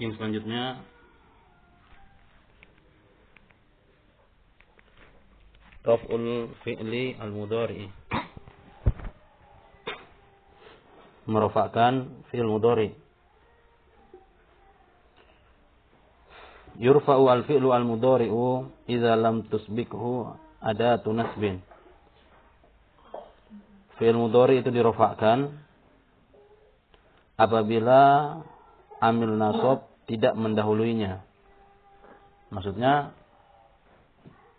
Yang selanjutnya Raf'ul fi'li al-mudhari. Merofakkan fi'il mudhari. Yurfa'u al-fi'lu al-mudhari'u idza lam tusbikhu adatu nasbin. Fi'il mudhari itu dirofakkan apabila amil nasab tidak mendahuluinya. Maksudnya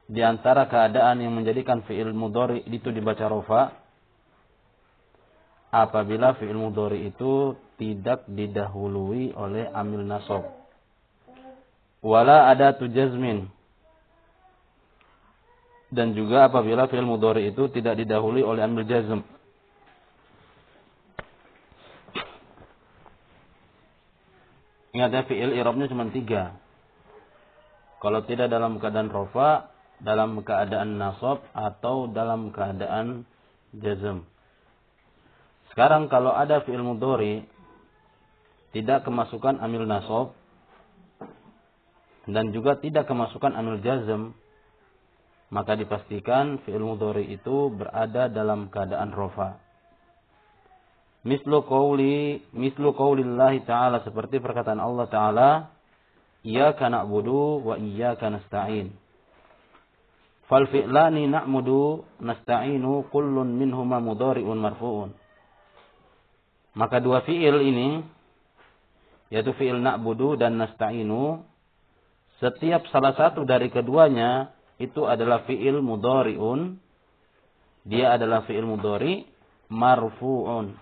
di antara keadaan yang menjadikan fi'il mudhari itu dibaca rofa apabila fi'il mudhari itu tidak didahului oleh amil nasab. Wala ada jazmin. Dan juga apabila fi'il mudhari itu tidak didahului oleh amil jazm. Ingat ya fi'il irobnya cuma tiga. Kalau tidak dalam keadaan rofa, dalam keadaan nasab atau dalam keadaan jazm. Sekarang kalau ada fi'il mudhari tidak kemasukan amil nasab dan juga tidak kemasukan amil jazm, maka dipastikan fi'il mudhari itu berada dalam keadaan rofa. Mislu qawli mislu qawlillahi ta'ala seperti perkataan Allah ta'ala Iyyaka na'budu wa iyyaka nasta'in. Fal fi'lani na'mudu nasta'inu kullun minhuma mudhari'un marfu'un. Maka dua fi'il ini yaitu fi'il na'budu dan nasta'inu setiap salah satu dari keduanya itu adalah fi'il mudhari'un dia adalah fi'il mudhari marfu'un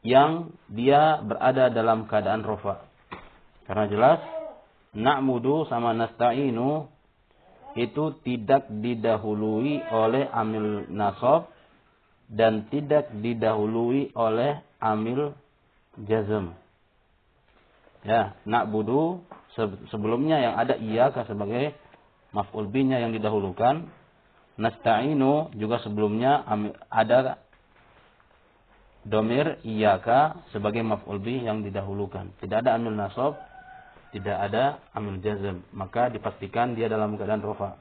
yang dia berada dalam keadaan rofa. Karena jelas na'mudu sama nasta'inu itu tidak didahului oleh amil nasab dan tidak didahului oleh amil jazm. Ya, nak budu sebelumnya yang ada iyaka sebagai maf'ul binya yang didahulukan. Nasta'inu juga sebelumnya ada domir iyaka sebagai maf'ul bi yang didahulukan. Tidak ada amil nasab tidak ada amil jazm, maka dipastikan dia dalam keadaan rofa.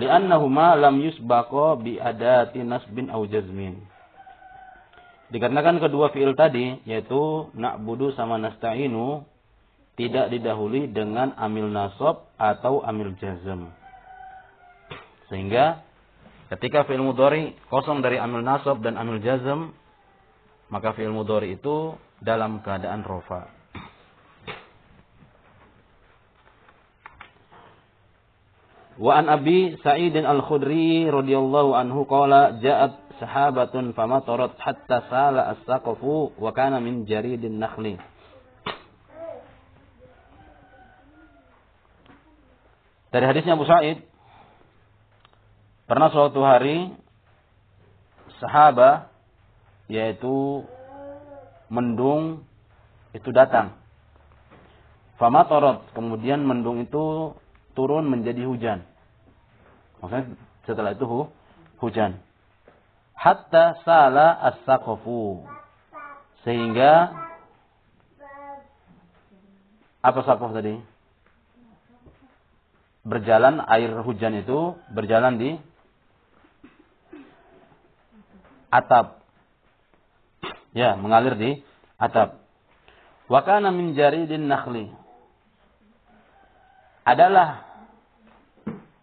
Li'annahuma lam yusbaqa bi adati nasbin au jazmin. Dikarenakan kedua fiil tadi yaitu na'budu sama nasta'inu tidak didahului dengan amil nasab atau amil jazm. Sehingga ketika fiil mudhari kosong dari amil nasab dan amil jazm maka fiil mudhari itu dalam keadaan rofa. Wa an Abi Sa'id Al-Khudri radhiyallahu anhu qala ja'at sahabatun famatarat hatta sala as-saqafu wa kana min jaridin nakhli. Dari hadisnya Abu Sa'id pernah suatu hari sahabat yaitu mendung itu datang. Famatarat kemudian mendung itu turun menjadi hujan. Maksudnya setelah itu hu, hujan. Hatta sala as-saqafu. Sehingga apa saqaf tadi? Berjalan air hujan itu berjalan di atap. Ya, mengalir di atap. Wa kana min jaridin nakhli. Adalah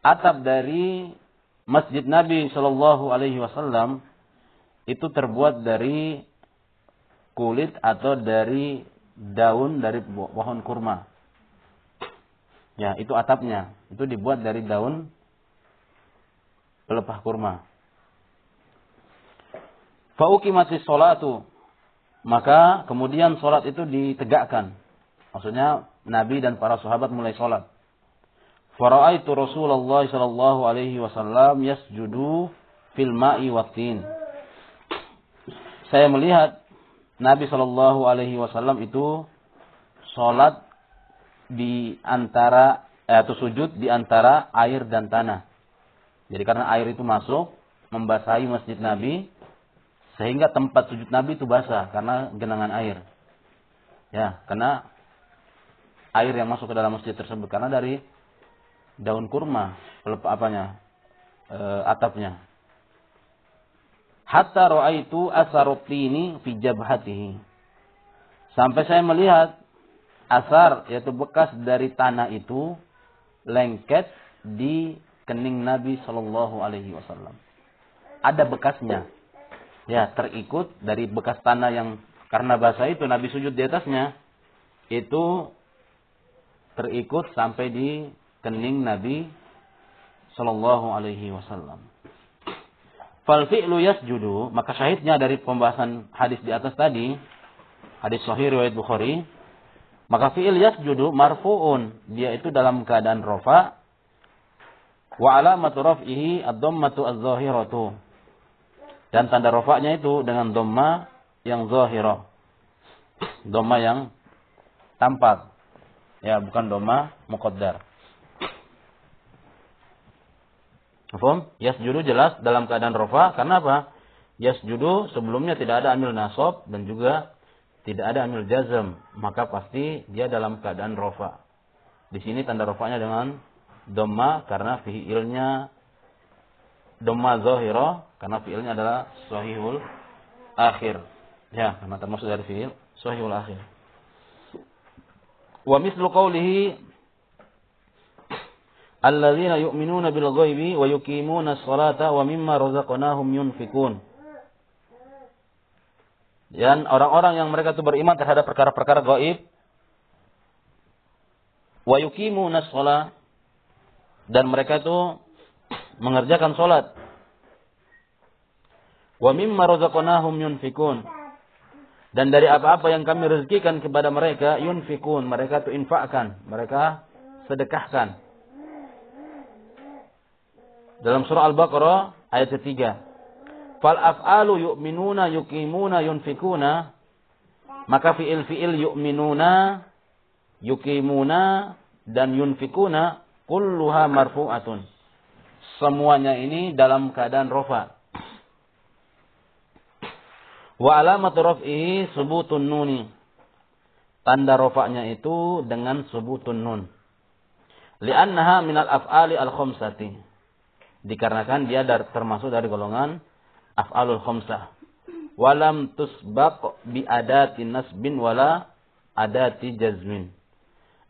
atap dari Masjid Nabi Shallallahu Alaihi Wasallam itu terbuat dari kulit atau dari daun dari pohon kurma. Ya, itu atapnya. Itu dibuat dari daun pelepah kurma. Fauqimati sholatu. Maka kemudian sholat itu ditegakkan. Maksudnya Nabi dan para sahabat mulai sholat. Faraitu Rasulullah sallallahu alaihi wasallam yasjudu fil ma'i watin. Saya melihat Nabi sallallahu alaihi wasallam itu salat di antara eh, atau sujud di antara air dan tanah. Jadi karena air itu masuk membasahi masjid Nabi sehingga tempat sujud Nabi itu basah karena genangan air. Ya, karena air yang masuk ke dalam masjid tersebut karena dari daun kurma apanya e, atapnya hatta ra'aitu asarutini fi jabhatihi sampai saya melihat asar yaitu bekas dari tanah itu lengket di kening Nabi Shallallahu Alaihi Wasallam. Ada bekasnya, ya terikut dari bekas tanah yang karena basah itu Nabi sujud di atasnya itu terikut sampai di kening Nabi Shallallahu Alaihi Wasallam. Fal fi'lu yasjudu, maka syahidnya dari pembahasan hadis di atas tadi, hadis sahih riwayat Bukhari, maka fi'il yasjudu marfu'un, dia itu dalam keadaan rofa, wa alamatu raf'ihi ad-dhammatu az-zahiratu. Dan tanda rofaknya itu dengan dhamma yang zahirah. Dhamma yang tampak. Ya, bukan dhamma muqaddar. Paham? Yasjudu jelas dalam keadaan rofa. Karena apa? Yasjudu sebelumnya tidak ada amil nasab dan juga tidak ada amil jazm. Maka pasti dia dalam keadaan rofa. Di sini tanda rofanya dengan doma karena fiilnya doma zahira karena fiilnya adalah sahihul akhir. Ya, karena termasuk dari fiil sahihul akhir. Wa mislu qawlihi alladzina yu'minuna bil ghaibi wa yuqimuna as-salata wa mimma razaqnahum yunfikun. Dan orang-orang yang mereka itu beriman terhadap perkara-perkara gaib wa yuqimuna as dan mereka itu mengerjakan salat. Wa mimma razaqnahum yunfikun. Dan dari apa-apa yang kami rezekikan kepada mereka yunfikun, mereka itu infakkan, mereka sedekahkan. Dalam surah Al-Baqarah ayat ketiga. Fal af'alu yu'minuna yuqimuna yunfikuna. Maka fi'il-fi'il yu'minuna, yuqimuna, dan yunfikuna kulluha marfu'atun. Semuanya ini dalam keadaan rofa. Wa alamatu raf'ihi subutun nuni. Tanda rofaknya itu dengan subutun nun. Li'annaha minal af'ali al-khomsati dikarenakan dia dar, termasuk dari golongan af'alul khamsah. Walam tusbaq bi adati nasbin wala adati jazmin.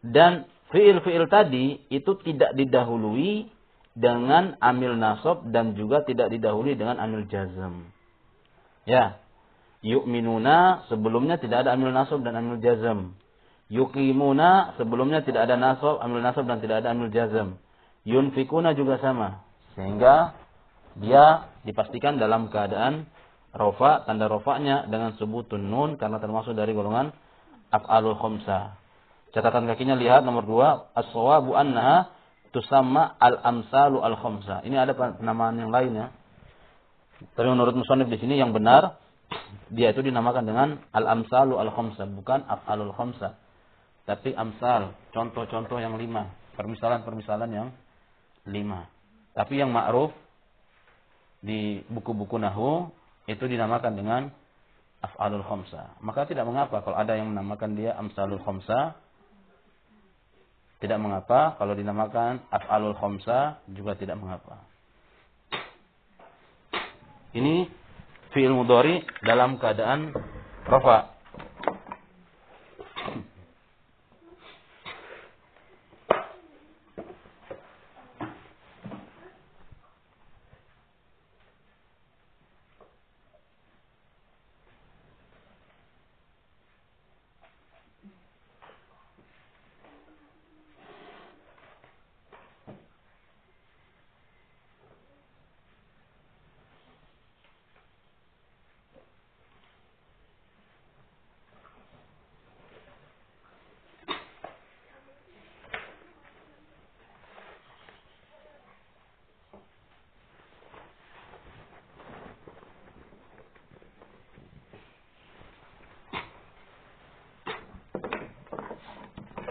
Dan fiil-fiil tadi itu tidak didahului dengan amil nasab dan juga tidak didahului dengan amil jazm. Ya. Yu'minuna sebelumnya tidak ada amil nasab dan amil jazm. Yuqimuna sebelumnya tidak ada nasab, amil nasab dan tidak ada amil jazm. Yunfikuna juga sama. Sehingga dia dipastikan dalam keadaan rofa, tanda rofaknya dengan sebutun nun karena termasuk dari golongan af'alul khomsa. Catatan kakinya lihat nomor dua, as-sawabu annaha tusamma al-amsalu al-khomsa. Ini ada penamaan yang lainnya. Tapi menurut musonif di sini yang benar dia itu dinamakan dengan al-amsalu al-khomsa, bukan af'alul khomsa. Tapi amsal, contoh-contoh yang lima, permisalan-permisalan yang lima. Tapi yang ma'ruf di buku-buku nahu itu dinamakan dengan af'alul khamsa. Maka tidak mengapa kalau ada yang menamakan dia amsalul khamsa. Tidak mengapa kalau dinamakan af'alul khamsa juga tidak mengapa. Ini fi'il mudhari dalam keadaan rafa.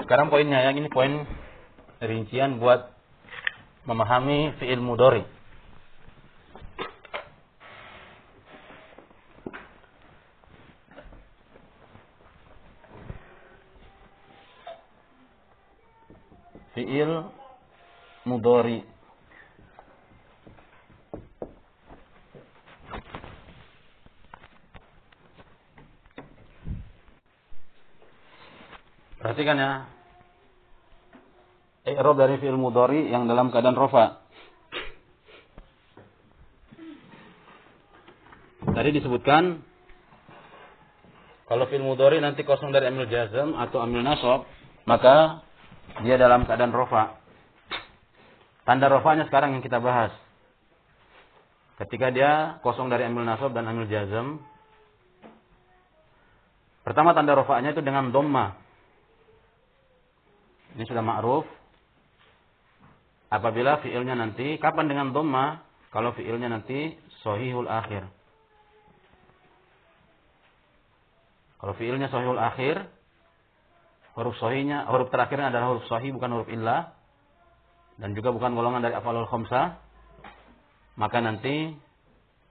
Sekarang poinnya yang ini poin rincian buat memahami fi'il mudori. fi'il mudhari. Perhatikan ya. I'rab dari fi'il mudhari yang dalam keadaan rofa. Tadi disebutkan kalau fi'il mudhari nanti kosong dari amil jazm atau amil nasab, maka dia dalam keadaan rofa. Tanda rofanya sekarang yang kita bahas. Ketika dia kosong dari amil nasab dan amil jazm, pertama tanda rofanya itu dengan domma. Ini sudah ma'ruf. Apabila fiilnya nanti, kapan dengan domma? Kalau fiilnya nanti sohihul akhir. Kalau fiilnya sahihul akhir, huruf sahihnya, huruf terakhirnya adalah huruf sahih bukan huruf illah dan juga bukan golongan dari afalul khamsah, maka nanti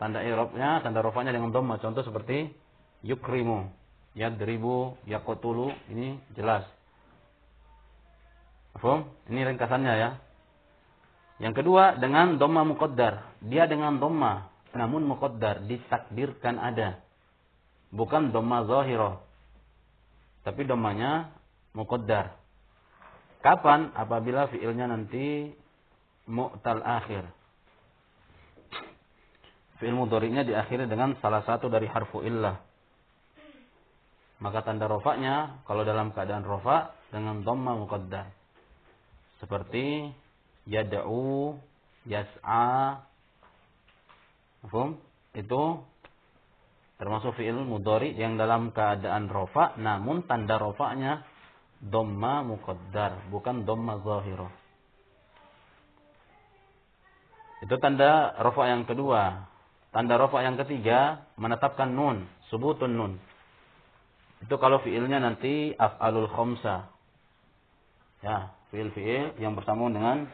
tanda i'rabnya, tanda rofanya dengan dhamma. Contoh seperti yukrimu, yadribu, yaqtulu, ini jelas. Paham? Ini ringkasannya ya. Yang kedua dengan dhamma muqaddar. Dia dengan dhamma namun muqaddar ditakdirkan ada bukan dhamma zahirah. Tapi dhammanya muqaddar. Kapan? Apabila fiilnya nanti mu'tal akhir. Fi'il mudhari'nya diakhiri dengan salah satu dari harfu illah. Maka tanda rofaknya kalau dalam keadaan rofa dengan dhamma muqaddar. Seperti yad'u, yas'a. Itu termasuk fi'il mudhari yang dalam keadaan rofa namun tanda rofaknya dhamma muqaddar bukan dhamma zahirah. Itu tanda rofa yang kedua. Tanda rofa yang ketiga menetapkan nun subutun nun. Itu kalau fiilnya nanti af'alul khamsa. Ya fiil fiil yang bersambung dengan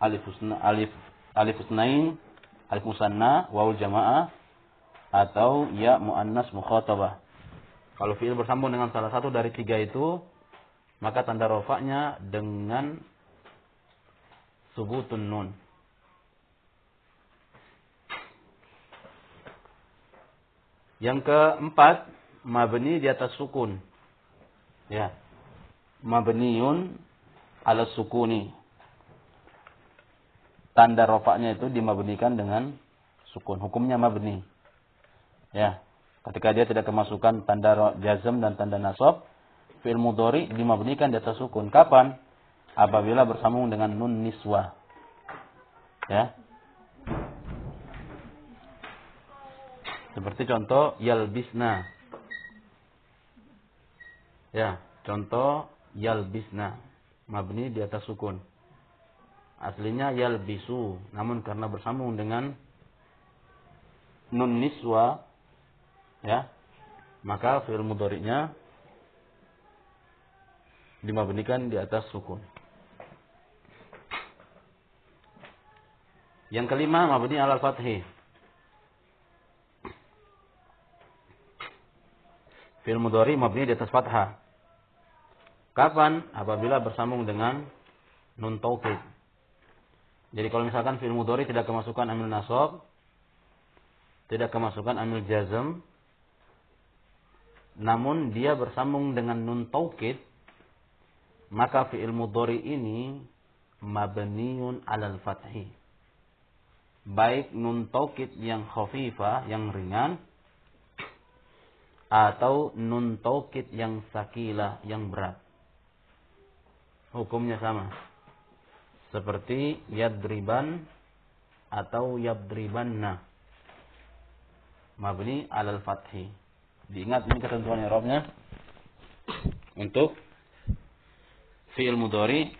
alif husna, alif alif husnain alif musanna waul jamaah atau ya muannas mukhatabah. Kalau fiil bersambung dengan salah satu dari tiga itu, maka tanda rofaknya dengan subutun nun. Yang keempat, mabni di atas sukun. Ya. Mabniun ala sukuni. Tanda rofaknya itu dimabnikan dengan sukun. Hukumnya mabni. Ya. Ketika dia tidak kemasukan tanda jazm dan tanda nasab, fi'il mudhari dimabnikan di atas sukun. Kapan? Apabila bersambung dengan nun niswa. Ya. Seperti contoh yalbisna. Ya, contoh yalbisna. Mabni di atas sukun. Aslinya yalbisu, namun karena bersambung dengan nun niswa ya maka fi'il mudhari'nya dimabnikan di atas sukun. Yang kelima mabni alal fathi. Fi'il mudhari mabni di atas fathah. Kapan? Apabila bersambung dengan nun taukid. Jadi kalau misalkan fi'il mudhari tidak kemasukan amil nasab, tidak kemasukan amil jazm, namun dia bersambung dengan nun taukid maka fi'il mudhari ini mabniun alal fathi baik nun taukid yang khafifah yang ringan atau nun taukid yang sakilah yang berat. Hukumnya sama seperti yadriban atau yadribanna mabni alal fathi Diingat ini ketentuan Arabnya untuk fi'il mudhari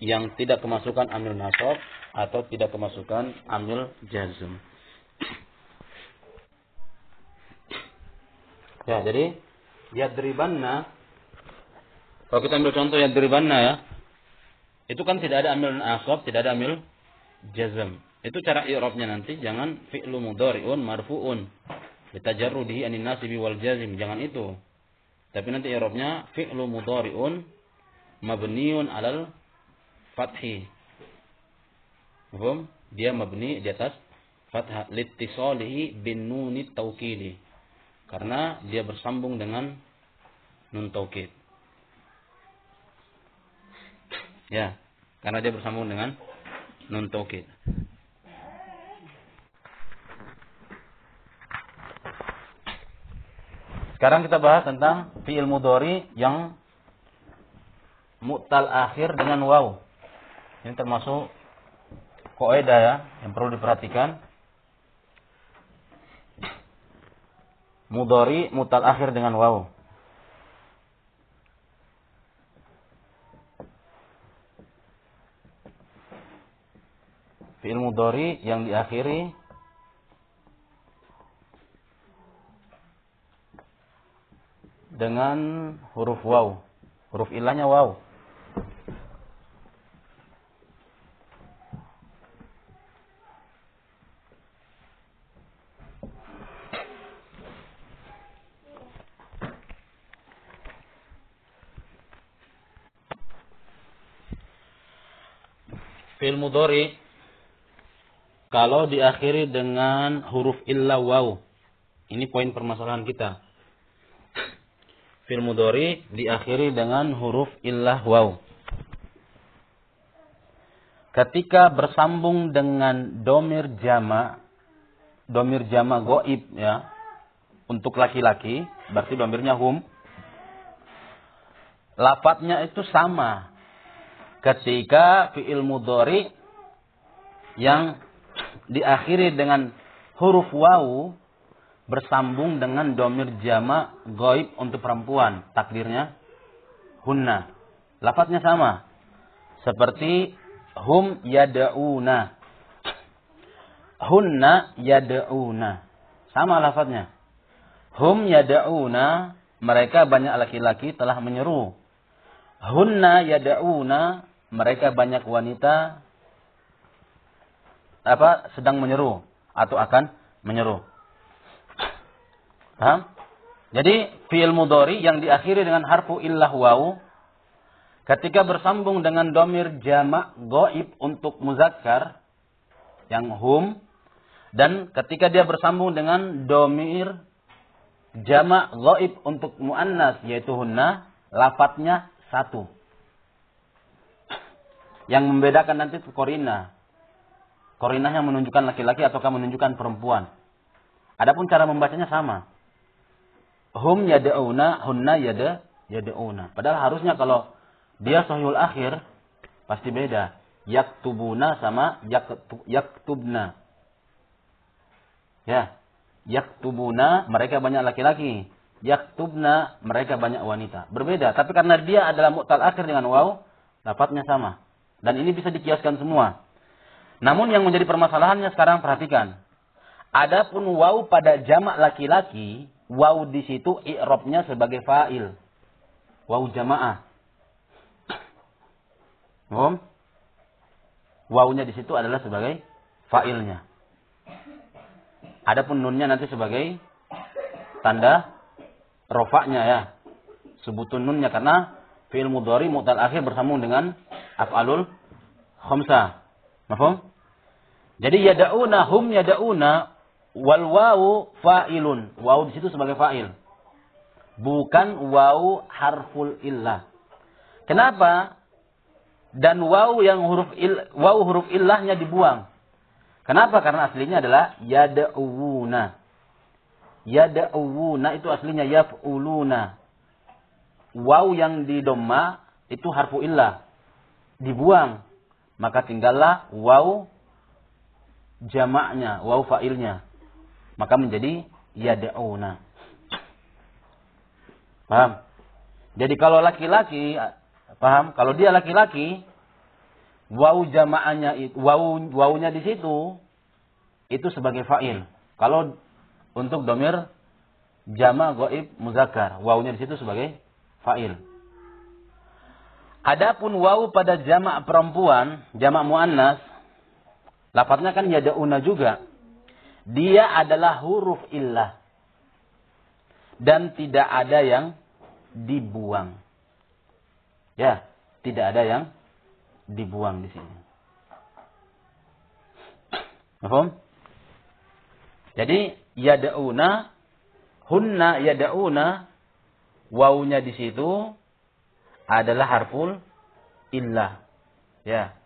yang tidak kemasukan amil nasab atau tidak kemasukan amil jazm. Ya, jadi yadribanna kalau kita ambil contoh yadribanna ya. Itu kan tidak ada amil nasab, tidak ada amil jazm. Itu cara i'rabnya nanti jangan fi'lu mudhari'un marfu'un Bitajarrudihi anin nasibi wal jazim. Jangan itu. Tapi nanti i'rabnya fi'lu mudhari'un mabniun alal fathi. Paham? Dia mabni di atas fathah litisalihi bin nunit taukili. Karena dia bersambung dengan nun taukid. Ya, karena dia bersambung dengan nun taukid. Sekarang kita bahas tentang fi'il mudhari yang mu'tal akhir dengan waw. Ini termasuk kaidah ya yang perlu diperhatikan. Mudhari mu'tal akhir dengan waw. Fi'il mudhari yang diakhiri dengan huruf waw. Huruf ilahnya waw. Fil mudhari kalau diakhiri dengan huruf illa waw. Ini poin permasalahan kita fil mudhari diakhiri dengan huruf illah waw. Ketika bersambung dengan domir jama, domir jama goib ya, untuk laki-laki, berarti domirnya hum. Lapatnya itu sama. Ketika fi'il mudhari yang diakhiri dengan huruf waw bersambung dengan domir jama goib untuk perempuan. Takdirnya hunna. Lafadznya sama. Seperti hum yada'una. Hunna yada'una. Sama lafadznya. Hum yada'una. Mereka banyak laki-laki telah menyeru. Hunna yada'una. Mereka banyak wanita apa sedang menyeru atau akan menyeru. Paham? Jadi fi'il mudhari yang diakhiri dengan harfu illah waw ketika bersambung dengan domir jamak goib untuk muzakkar yang hum dan ketika dia bersambung dengan domir jamak goib untuk muannas yaitu hunna lafadznya satu yang membedakan nanti korina korinahnya menunjukkan laki-laki ataukah menunjukkan perempuan adapun cara membacanya sama hum yada'una hunna yada yada'una. Padahal harusnya kalau dia sahihul akhir pasti beda. Yaktubuna sama yaktubna. Ya. Yaktubuna mereka banyak laki-laki. Yaktubna mereka banyak wanita. Berbeda, tapi karena dia adalah mu'tal akhir dengan waw, dapatnya sama. Dan ini bisa dikiaskan semua. Namun yang menjadi permasalahannya sekarang perhatikan. Adapun waw pada jamak laki-laki Waw di situ i'rabnya sebagai fa'il. Waw jamaah. Paham? Wawnya di situ adalah sebagai fa'ilnya. Adapun nunnya nanti sebagai tanda rofaknya ya. Sebutun nunnya karena fi'il mudhari mu'tal akhir bersambung dengan af'alul khamsah. Paham? Jadi yada'una hum yada'una Wal wawu fa'ilun. Wawu di situ sebagai fa'il. Bukan wawu harful illah. Kenapa? Dan wawu yang huruf il, wawu huruf illahnya dibuang. Kenapa? Karena aslinya adalah yada'uwuna. Yada'uwuna itu aslinya yaf'uluna. Wawu yang di domma itu harfu illah. Dibuang. Maka tinggallah wawu jamaknya, wawu fa'ilnya maka menjadi yad'una. Paham? Jadi kalau laki-laki paham? Kalau dia laki-laki wau jamaahnya wau waunya di situ itu sebagai fa'il. Kalau untuk domir jama goib muzakkar, waunya di situ sebagai fa'il. Adapun wau pada jamak perempuan, jamak muannas, lafadznya kan yada'una juga. Dia adalah huruf illah. Dan tidak ada yang dibuang. Ya, Tidak ada yang dibuang di sini. Paham? Jadi yada'una hunna yada'una wawunya di situ adalah harful illah. Ya.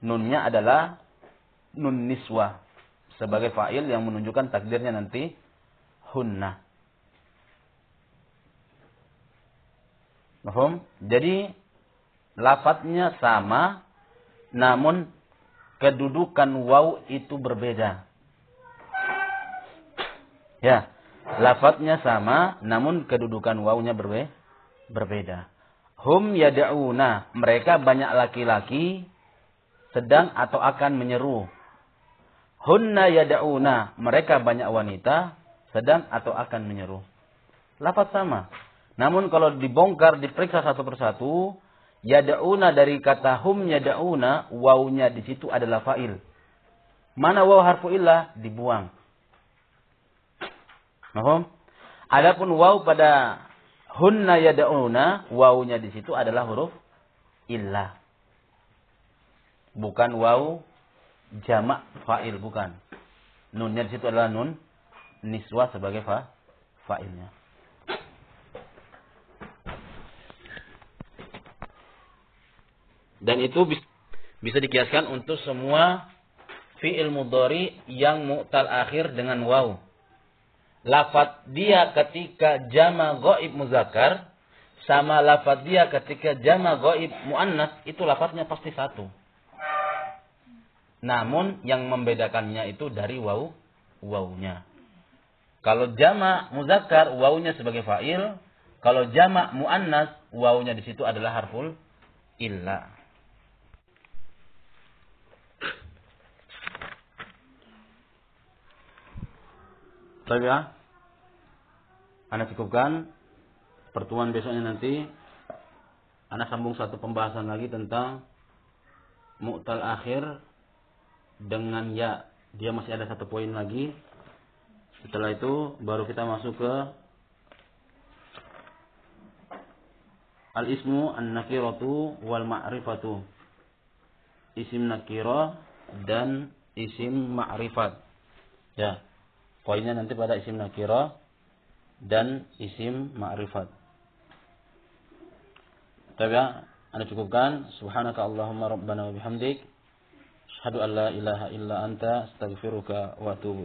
Nunnya adalah nun niswa sebagai fa'il yang menunjukkan takdirnya nanti hunna. Paham? Jadi lafadznya sama namun kedudukan waw itu berbeda. Ya, lafadznya sama namun kedudukan wawnya berbe berbeda. Hum yada'una, mereka banyak laki-laki sedang atau akan menyeru. Hunna yada'una, mereka banyak wanita sedang atau akan menyeru. Lafaz sama. Namun kalau dibongkar, diperiksa satu persatu, yada'una dari kata hum yada'una, wawnya di situ adalah fa'il. Mana waw harfu illah? Dibuang. Mahum? Adapun waw pada hunna yada'una, wawnya di situ adalah huruf illah. Bukan waw jamak fa'il, bukan. Nunnya di situ adalah nun niswa sebagai fa fa'ilnya. Dan itu bisa dikiaskan untuk semua fi'il mudhari yang mu'tal akhir dengan waw. Lafat dia ketika jama goib muzakkar sama lafat dia ketika jama goib muannas itu lafadznya pasti satu. Namun yang membedakannya itu dari waw wawnya. Kalau jama muzakkar wawnya sebagai fa'il, kalau jama muannas wawnya di situ adalah harful illa. Baik ya. Anda cukupkan pertemuan besoknya nanti Anda sambung satu pembahasan lagi tentang mu'tal akhir dengan ya. Dia masih ada satu poin lagi. Setelah itu baru kita masuk ke al-ismu an-nakiratu wal ma'rifatu. Isim nakira dan isim ma'rifat. Ya. Poinnya nanti pada isim nakira dan isim ma'rifat. Tapi ya, anda cukupkan. Subhanaka Allahumma rabbana wa bihamdik. Asyhadu an la ilaha illa anta astaghfiruka wa atubu.